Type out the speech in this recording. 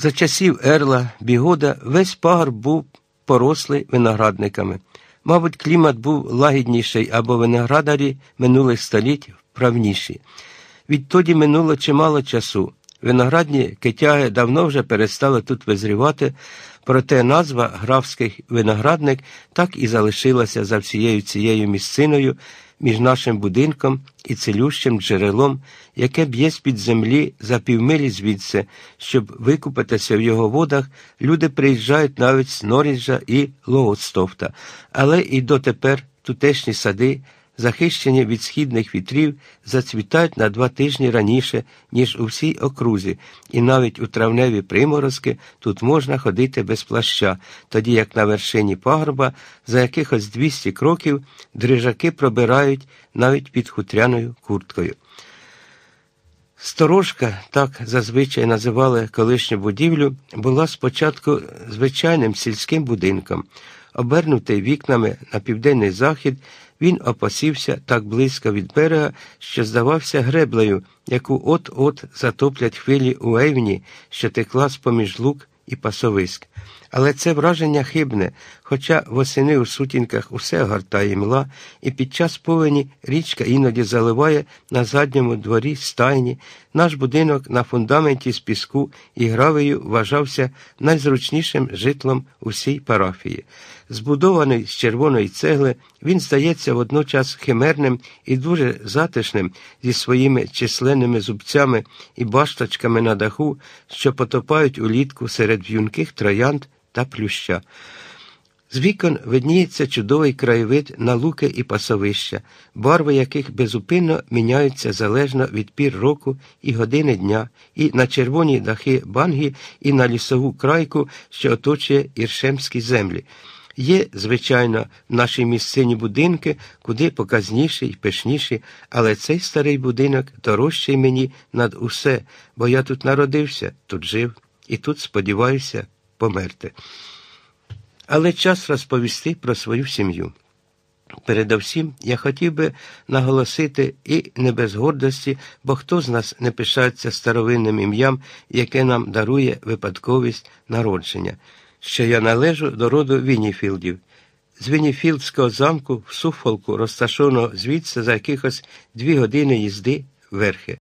За часів Ерла, Бігода, весь пагорб був порослий виноградниками. Мабуть, клімат був лагідніший або виноградарі минулих століть вправніші. Відтоді минуло чимало часу. Виноградні китяги давно вже перестали тут визрівати, проте назва графський виноградник так і залишилася за всією цією місциною між нашим будинком і цілющим джерелом, яке б'є з-під землі за півмилі звідси, щоб викупатися в його водах, люди приїжджають навіть з Норіджа і Лоустофта, але і дотепер тутешні сади захищені від східних вітрів, зацвітають на два тижні раніше, ніж у всій окрузі, і навіть у травневі приморозки тут можна ходити без плаща, тоді як на вершині пагорба за якихось 200 кроків дрижаки пробирають навіть під хутряною курткою. Сторожка, так зазвичай називали колишню будівлю, була спочатку звичайним сільським будинком. Обернутий вікнами на південний захід, він опасився так близько від берега, що здавався греблею, яку от-от затоплять хвилі у Ейвні, що текла з поміж лук і пасовиськ. Але це враження хибне, хоча восени у сутінках усе гортає мла, і під час повені річка іноді заливає на задньому дворі стайні. Наш будинок на фундаменті з піску і гравею вважався найзручнішим житлом усій парафії. Збудований з червоної цегли, він здається водночас химерним і дуже затишним зі своїми численними зубцями і башточками на даху, що потопають улітку серед в'юнких троянд та плюща. З вікон видніється чудовий краєвид на луки і пасовища, барви яких безупинно міняються залежно від пір року і години дня, і на червоні дахи банги, і на лісову крайку, що оточує іршемські землі. Є, звичайно, в нашій місцині будинки, куди показніші й пишніші, але цей старий будинок дорожчий мені над усе, бо я тут народився, тут жив і тут сподіваюся померти. Але час розповісти про свою сім'ю. Передовсім я хотів би наголосити і не без гордості, бо хто з нас не пишається старовинним ім'ям, яке нам дарує випадковість народження, що я належу до роду Вініфілдів. З Вініфілдського замку в Суфолку, розташованого звідси за якихось дві години їзди верхи.